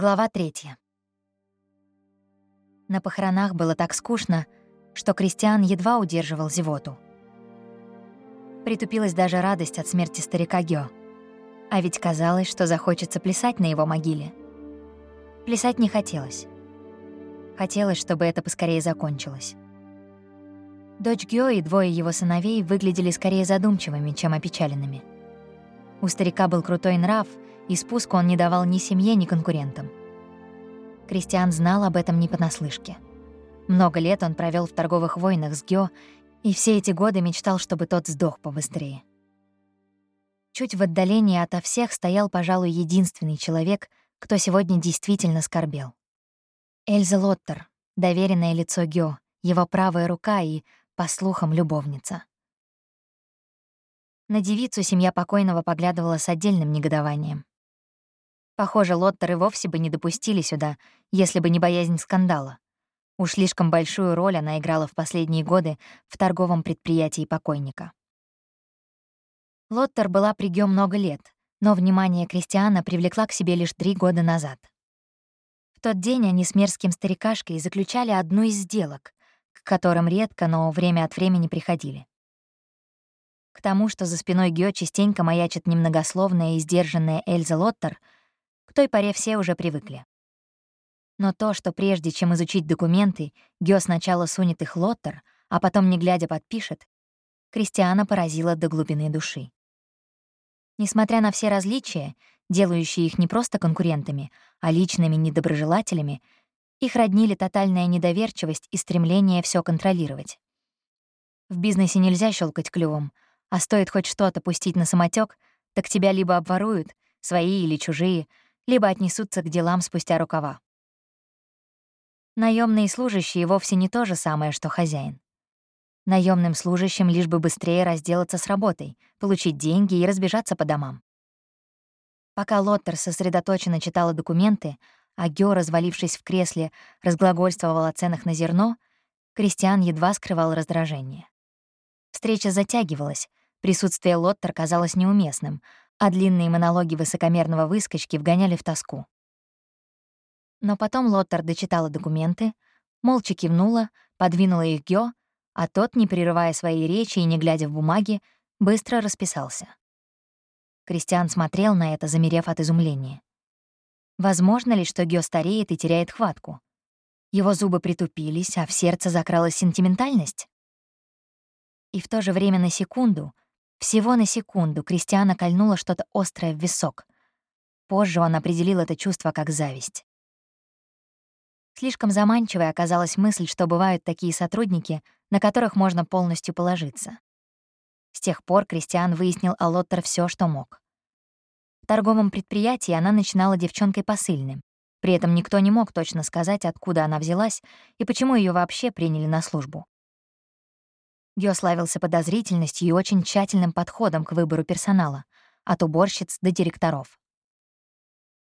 Глава третья. На похоронах было так скучно, что Кристиан едва удерживал зевоту. Притупилась даже радость от смерти старика Гё. А ведь казалось, что захочется плясать на его могиле. Плясать не хотелось. Хотелось, чтобы это поскорее закончилось. Дочь Гё и двое его сыновей выглядели скорее задумчивыми, чем опечаленными. У старика был крутой нрав, и спуску он не давал ни семье, ни конкурентам. Кристиан знал об этом не понаслышке. Много лет он провел в торговых войнах с Гё, и все эти годы мечтал, чтобы тот сдох побыстрее. Чуть в отдалении ото всех стоял, пожалуй, единственный человек, кто сегодня действительно скорбел. Эльза Лоттер, доверенное лицо Гё, его правая рука и, по слухам, любовница. На девицу семья покойного поглядывала с отдельным негодованием. Похоже, Лоттер и вовсе бы не допустили сюда, если бы не боязнь скандала. Уж слишком большую роль она играла в последние годы в торговом предприятии покойника. Лоттер была при Гё много лет, но внимание Кристиана привлекла к себе лишь три года назад. В тот день они с мерзким старикашкой заключали одну из сделок, к которым редко, но время от времени приходили. К тому, что за спиной Гё частенько маячит немногословная и сдержанная Эльза Лоттер, к той поре все уже привыкли. Но то, что прежде чем изучить документы, Гё сначала сунет их Лоттер, а потом, не глядя, подпишет, Кристиана поразило до глубины души. Несмотря на все различия, делающие их не просто конкурентами, а личными недоброжелателями, их роднили тотальная недоверчивость и стремление все контролировать. В бизнесе нельзя щелкать клювом — а стоит хоть что-то пустить на самотек, так тебя либо обворуют, свои или чужие, либо отнесутся к делам спустя рукава. Наемные служащие вовсе не то же самое, что хозяин. Наемным служащим лишь бы быстрее разделаться с работой, получить деньги и разбежаться по домам. Пока Лоттер сосредоточенно читала документы, а Гё, развалившись в кресле, разглагольствовал о ценах на зерно, Кристиан едва скрывал раздражение. Встреча затягивалась, Присутствие Лоттер казалось неуместным, а длинные монологи высокомерного выскочки вгоняли в тоску. Но потом Лоттер дочитала документы, молча кивнула, подвинула их Гё, а тот, не прерывая своей речи и не глядя в бумаги, быстро расписался. Кристиан смотрел на это, замерев от изумления. Возможно ли, что Гё стареет и теряет хватку? Его зубы притупились, а в сердце закралась сентиментальность? И в то же время на секунду — всего на секунду Кристиана кольнуло что-то острое в висок. Позже он определил это чувство как зависть. Слишком заманчивой оказалась мысль, что бывают такие сотрудники, на которых можно полностью положиться. С тех пор Кристиан выяснил о Лоттер все, что мог. В торговом предприятии она начинала девчонкой посыльным. При этом никто не мог точно сказать, откуда она взялась и почему ее вообще приняли на службу. Гё славился подозрительностью и очень тщательным подходом к выбору персонала, от уборщиц до директоров.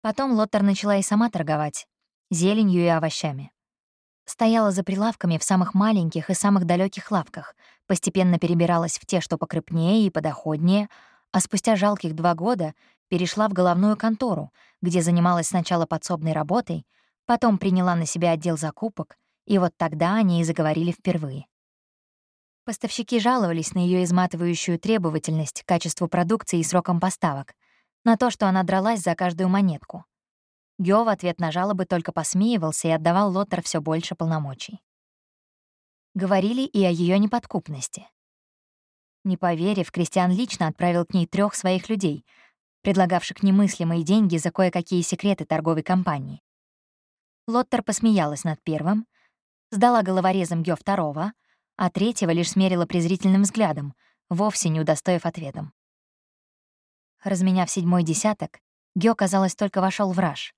Потом Лоттер начала и сама торговать, зеленью и овощами. Стояла за прилавками в самых маленьких и самых далеких лавках, постепенно перебиралась в те, что покрупнее и подоходнее, а спустя жалких два года перешла в головную контору, где занималась сначала подсобной работой, потом приняла на себя отдел закупок, и вот тогда они и заговорили впервые. Поставщики жаловались на ее изматывающую требовательность к качеству продукции и срокам поставок, на то, что она дралась за каждую монетку. Гё в ответ на жалобы только посмеивался и отдавал Лоттер все больше полномочий. Говорили и о ее неподкупности. Не поверив, Кристиан лично отправил к ней трех своих людей, предлагавших немыслимые деньги за кое-какие секреты торговой компании. Лоттер посмеялась над первым, сдала головорезом Гё второго, а третьего лишь смерила презрительным взглядом, вовсе не удостоив ответом. Разменяв седьмой десяток, Гео, казалось, только вошел в раж.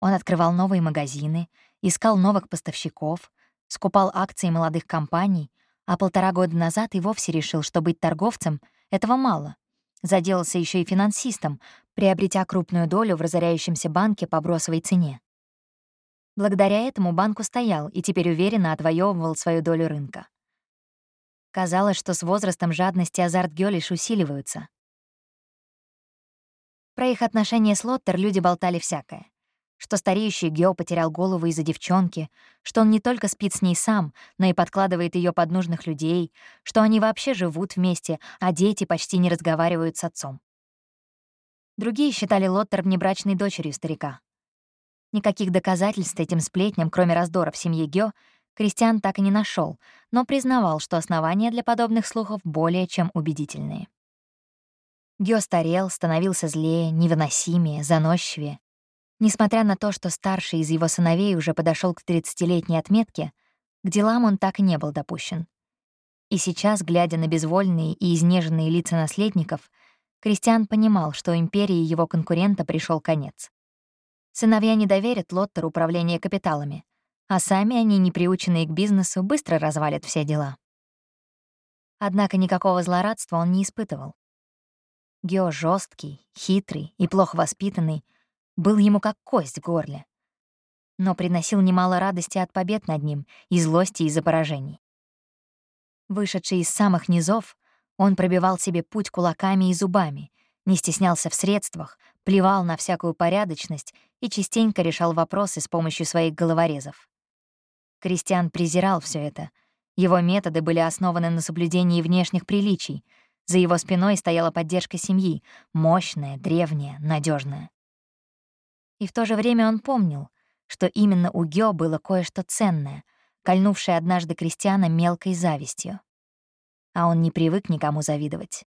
Он открывал новые магазины, искал новых поставщиков, скупал акции молодых компаний, а полтора года назад и вовсе решил, что быть торговцем — этого мало. Заделался еще и финансистом, приобретя крупную долю в разоряющемся банке по бросовой цене. Благодаря этому банк устоял и теперь уверенно отвоевывал свою долю рынка. Казалось, что с возрастом жадность и азарт Гё усиливаются. Про их отношения с Лоттер люди болтали всякое. что стареющий Гео потерял голову из-за девчонки, что он не только спит с ней сам, но и подкладывает ее под нужных людей, что они вообще живут вместе, а дети почти не разговаривают с отцом. Другие считали Лоттер внебрачной дочерью старика. Никаких доказательств этим сплетням, кроме раздора в семье Гео, Кристиан так и не нашел, но признавал, что основания для подобных слухов более чем убедительные. Гео старел, становился злее, невыносимее, заносчивее. Несмотря на то, что старший из его сыновей уже подошел к 30-летней отметке, к делам он так и не был допущен. И сейчас, глядя на безвольные и изнеженные лица наследников, Кристиан понимал, что империи его конкурента пришел конец. Сыновья не доверят Лоттеру управление капиталами, а сами они, не приученные к бизнесу, быстро развалят все дела. Однако никакого злорадства он не испытывал. Гео жесткий, хитрый и плохо воспитанный, был ему как кость в горле. Но приносил немало радости от побед над ним и злости из-за поражений. Вышедший из самых низов, он пробивал себе путь кулаками и зубами, не стеснялся в средствах, плевал на всякую порядочность и частенько решал вопросы с помощью своих головорезов. Кристиан презирал все это. Его методы были основаны на соблюдении внешних приличий. За его спиной стояла поддержка семьи, мощная, древняя, надежная. И в то же время он помнил, что именно у Гё было кое-что ценное, кольнувшее однажды крестьяна мелкой завистью. А он не привык никому завидовать.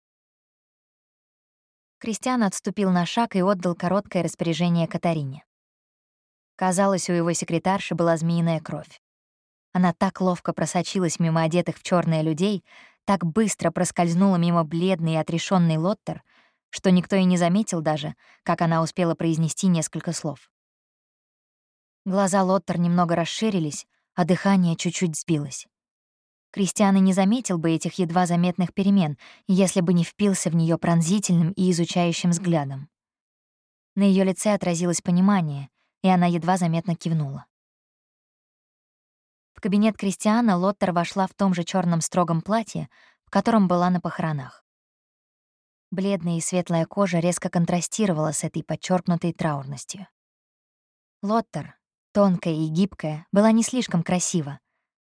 Кристиан отступил на шаг и отдал короткое распоряжение Катарине. Казалось, у его секретарши была змеиная кровь. Она так ловко просочилась мимо одетых в черное людей, так быстро проскользнула мимо бледный и отрешенный Лоттер — что никто и не заметил даже, как она успела произнести несколько слов. Глаза Лоттер немного расширились, а дыхание чуть-чуть сбилось. Кристиан и не заметил бы этих едва заметных перемен, если бы не впился в нее пронзительным и изучающим взглядом. На ее лице отразилось понимание, и она едва заметно кивнула. Кабинет Кристиана Лоттер вошла в том же черном строгом платье, в котором была на похоронах. Бледная и светлая кожа резко контрастировала с этой подчеркнутой траурностью. Лоттер, тонкая и гибкая, была не слишком красива,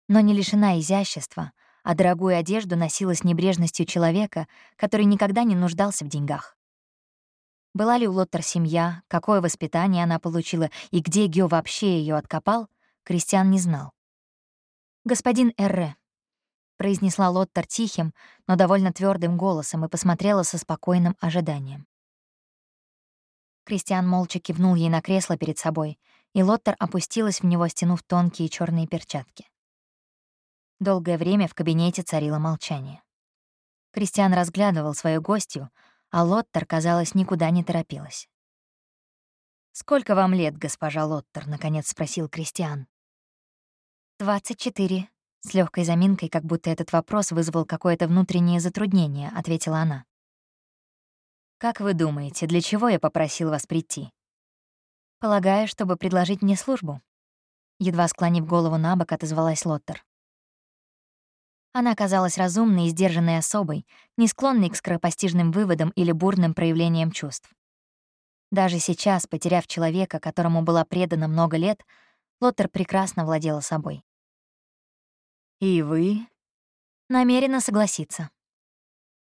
но не лишена изящества, а дорогую одежду носила с небрежностью человека, который никогда не нуждался в деньгах. Была ли у Лоттер семья, какое воспитание она получила и где Гё вообще ее откопал, Кристиан не знал. «Господин Эрре», произнесла Лоттер тихим, но довольно твердым голосом и посмотрела со спокойным ожиданием. Кристиан молча кивнул ей на кресло перед собой, и Лоттер опустилась в него, стянув тонкие черные перчатки. Долгое время в кабинете царило молчание. Кристиан разглядывал свою гостью, а Лоттер, казалось, никуда не торопилась. «Сколько вам лет, госпожа Лоттер?» — наконец спросил Кристиан. «Двадцать четыре», с легкой заминкой, как будто этот вопрос вызвал какое-то внутреннее затруднение, ответила она. «Как вы думаете, для чего я попросил вас прийти?» «Полагаю, чтобы предложить мне службу». Едва склонив голову на бок, отозвалась Лоттер. Она казалась разумной и сдержанной особой, не склонной к скоропостижным выводам или бурным проявлениям чувств. Даже сейчас, потеряв человека, которому была предана много лет, Лоттер прекрасно владела собой. «И вы?» «Намерена согласиться».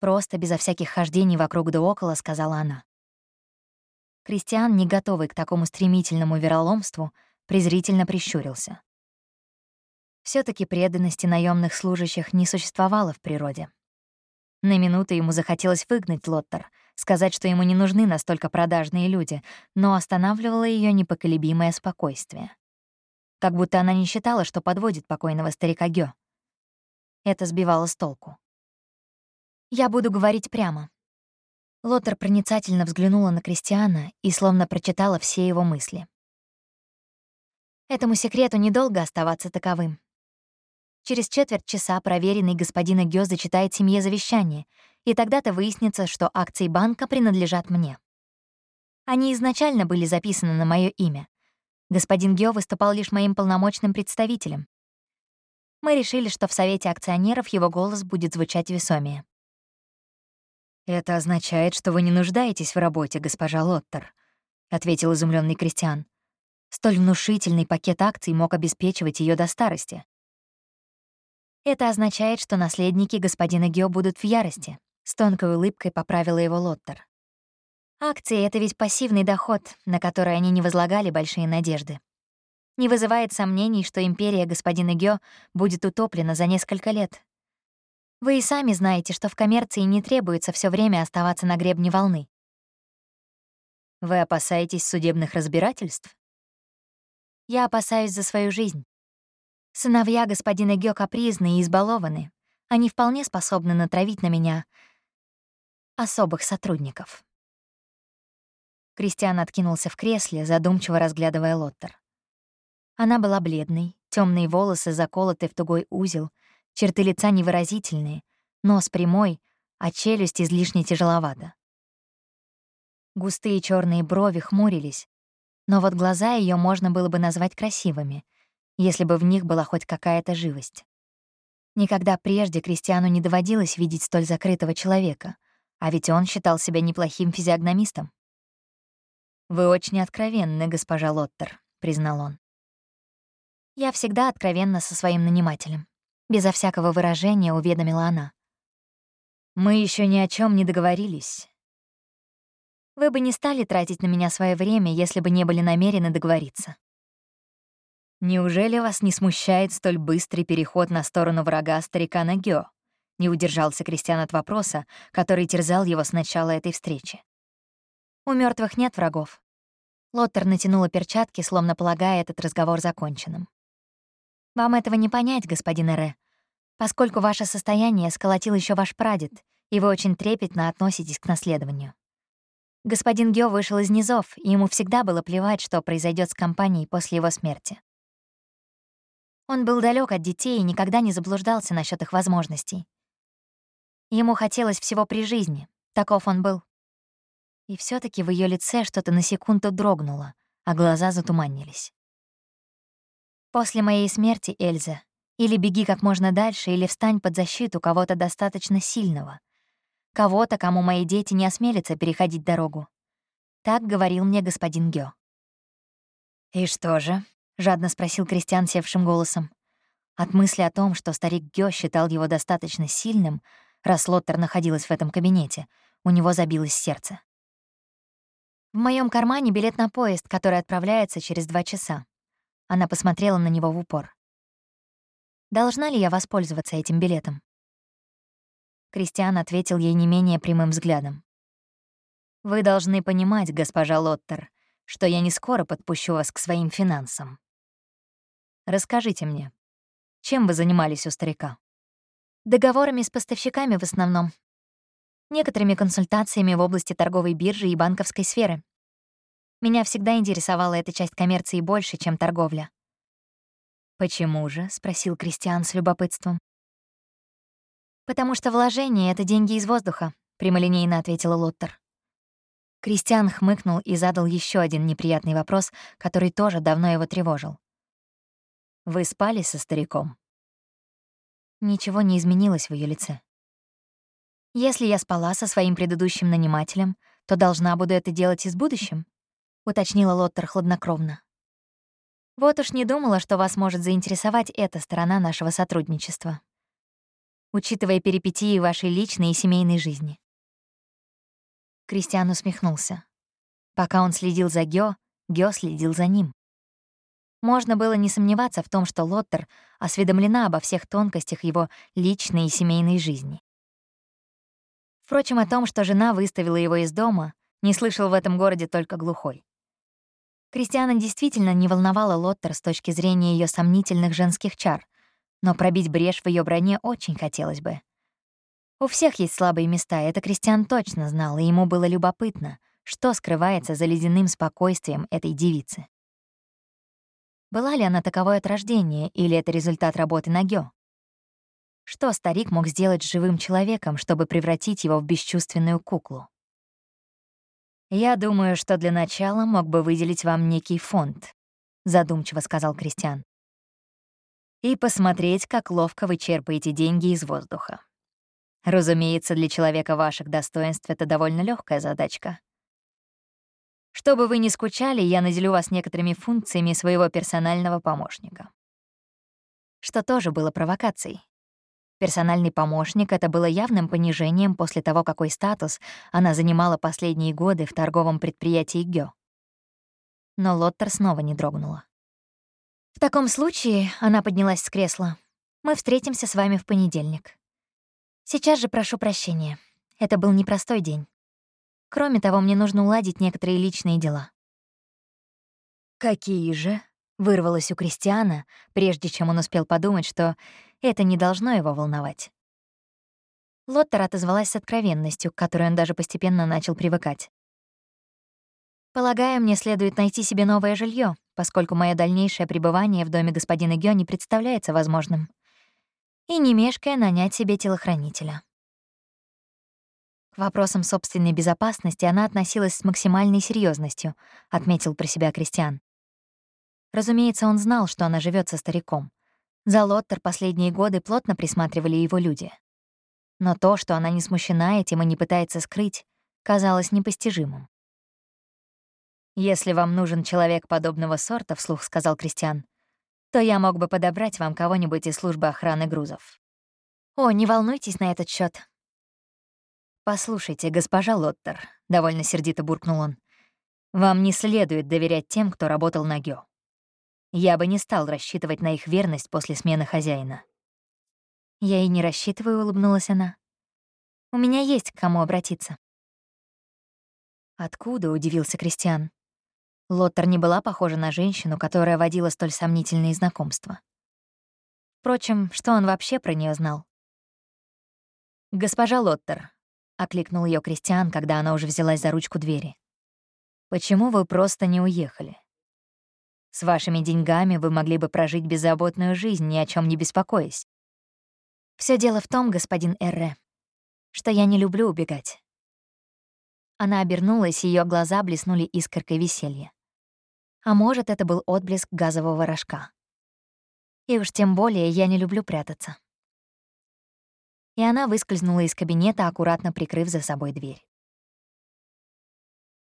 Просто, безо всяких хождений вокруг да около, сказала она. Кристиан, не готовый к такому стремительному вероломству, презрительно прищурился. все таки преданности наемных служащих не существовало в природе. На минуту ему захотелось выгнать Лоттер, сказать, что ему не нужны настолько продажные люди, но останавливало ее непоколебимое спокойствие. Как будто она не считала, что подводит покойного старика Гё. Это сбивало с толку. «Я буду говорить прямо». Лотер проницательно взглянула на Кристиана и словно прочитала все его мысли. Этому секрету недолго оставаться таковым. Через четверть часа проверенный господина Гё зачитает семье завещание, и тогда-то выяснится, что акции банка принадлежат мне. Они изначально были записаны на мое имя. Господин Гё выступал лишь моим полномочным представителем мы решили, что в Совете акционеров его голос будет звучать весомее. «Это означает, что вы не нуждаетесь в работе, госпожа Лоттер», — ответил изумленный Кристиан. Столь внушительный пакет акций мог обеспечивать ее до старости. Это означает, что наследники господина Гео будут в ярости. С тонкой улыбкой поправила его Лоттер. Акции — это ведь пассивный доход, на который они не возлагали большие надежды. Не вызывает сомнений, что империя господина Гё будет утоплена за несколько лет. Вы и сами знаете, что в коммерции не требуется все время оставаться на гребне волны. Вы опасаетесь судебных разбирательств? Я опасаюсь за свою жизнь. Сыновья господина Гё капризны и избалованы. Они вполне способны натравить на меня особых сотрудников. Кристиан откинулся в кресле, задумчиво разглядывая Лоттер. Она была бледной, темные волосы заколоты в тугой узел, черты лица невыразительные, нос прямой, а челюсть излишне тяжеловата. Густые черные брови хмурились, но вот глаза ее можно было бы назвать красивыми, если бы в них была хоть какая-то живость. Никогда прежде Кристиану не доводилось видеть столь закрытого человека, а ведь он считал себя неплохим физиогномистом. «Вы очень откровенны, госпожа Лоттер», — признал он. Я всегда откровенна со своим нанимателем. Безо всякого выражения уведомила она. Мы еще ни о чем не договорились. Вы бы не стали тратить на меня свое время, если бы не были намерены договориться. Неужели вас не смущает столь быстрый переход на сторону врага старика Нагё? Не удержался Кристиан от вопроса, который терзал его с начала этой встречи. У мертвых нет врагов. Лоттер натянула перчатки, словно полагая этот разговор законченным. Вам этого не понять, господин Эре, поскольку ваше состояние сколотил еще ваш прадед, и вы очень трепетно относитесь к наследованию. Господин Гё вышел из низов, и ему всегда было плевать, что произойдет с компанией после его смерти. Он был далек от детей и никогда не заблуждался насчет их возможностей. Ему хотелось всего при жизни, таков он был. И все таки в ее лице что-то на секунду дрогнуло, а глаза затуманились. После моей смерти, Эльза, или беги как можно дальше, или встань под защиту кого-то достаточно сильного. Кого-то, кому мои дети не осмелятся переходить дорогу. Так говорил мне господин Гё. «И что же?» — жадно спросил Кристиан севшим голосом. От мысли о том, что старик Гё считал его достаточно сильным, раз Лоттер находилась в этом кабинете, у него забилось сердце. В моем кармане билет на поезд, который отправляется через два часа. Она посмотрела на него в упор. «Должна ли я воспользоваться этим билетом?» Кристиан ответил ей не менее прямым взглядом. «Вы должны понимать, госпожа Лоттер, что я не скоро подпущу вас к своим финансам. Расскажите мне, чем вы занимались у старика?» «Договорами с поставщиками в основном. Некоторыми консультациями в области торговой биржи и банковской сферы. Меня всегда интересовала эта часть коммерции больше, чем торговля. «Почему же?» — спросил Кристиан с любопытством. «Потому что вложение — это деньги из воздуха», — прямолинейно ответила Лоттер. Кристиан хмыкнул и задал еще один неприятный вопрос, который тоже давно его тревожил. «Вы спали со стариком?» Ничего не изменилось в ее лице. «Если я спала со своим предыдущим нанимателем, то должна буду это делать и с будущим уточнила Лоттер хладнокровно. Вот уж не думала, что вас может заинтересовать эта сторона нашего сотрудничества. Учитывая перипетии вашей личной и семейной жизни. Кристиан усмехнулся. Пока он следил за Гё, Гё следил за ним. Можно было не сомневаться в том, что Лоттер осведомлена обо всех тонкостях его личной и семейной жизни. Впрочем, о том, что жена выставила его из дома, не слышал в этом городе только глухой. Кристиана действительно не волновала Лоттер с точки зрения ее сомнительных женских чар, но пробить брешь в ее броне очень хотелось бы. У всех есть слабые места, это Кристиан точно знал, и ему было любопытно, что скрывается за ледяным спокойствием этой девицы. Была ли она таковой от рождения, или это результат работы на Гё? Что старик мог сделать с живым человеком, чтобы превратить его в бесчувственную куклу? «Я думаю, что для начала мог бы выделить вам некий фонд», — задумчиво сказал Кристиан. «И посмотреть, как ловко вы черпаете деньги из воздуха. Разумеется, для человека ваших достоинств это довольно легкая задачка. Чтобы вы не скучали, я наделю вас некоторыми функциями своего персонального помощника. Что тоже было провокацией. Персональный помощник — это было явным понижением после того, какой статус она занимала последние годы в торговом предприятии Гё. Но Лоттер снова не дрогнула. «В таком случае», — она поднялась с кресла, — «мы встретимся с вами в понедельник. Сейчас же прошу прощения. Это был непростой день. Кроме того, мне нужно уладить некоторые личные дела». «Какие же?» — вырвалось у Кристиана, прежде чем он успел подумать, что это не должно его волновать. Лоттер отозвалась с откровенностью, к которой он даже постепенно начал привыкать. «Полагаю, мне следует найти себе новое жилье, поскольку мое дальнейшее пребывание в доме господина Гё не представляется возможным. И не мешкая нанять себе телохранителя». К вопросам собственной безопасности она относилась с максимальной серьезностью, отметил про себя Кристиан. Разумеется, он знал, что она живет со стариком. За Лоттер последние годы плотно присматривали его люди. Но то, что она не смущена этим и не пытается скрыть, казалось непостижимым. «Если вам нужен человек подобного сорта», — вслух сказал Кристиан, «то я мог бы подобрать вам кого-нибудь из службы охраны грузов». «О, не волнуйтесь на этот счет. «Послушайте, госпожа Лоттер», — довольно сердито буркнул он, «вам не следует доверять тем, кто работал на Гео. Я бы не стал рассчитывать на их верность после смены хозяина. Я и не рассчитываю, улыбнулась она. У меня есть к кому обратиться. Откуда, удивился Кристиан. Лоттер не была похожа на женщину, которая водила столь сомнительные знакомства. Впрочем, что он вообще про нее знал? «Госпожа Лоттер», — окликнул ее Кристиан, когда она уже взялась за ручку двери. «Почему вы просто не уехали? С вашими деньгами вы могли бы прожить беззаботную жизнь, ни о чем не беспокоясь. Все дело в том, господин Эрре, что я не люблю убегать. Она обернулась, ее глаза блеснули искоркой веселья. А может, это был отблеск газового рожка. И уж тем более я не люблю прятаться. И она выскользнула из кабинета, аккуратно прикрыв за собой дверь.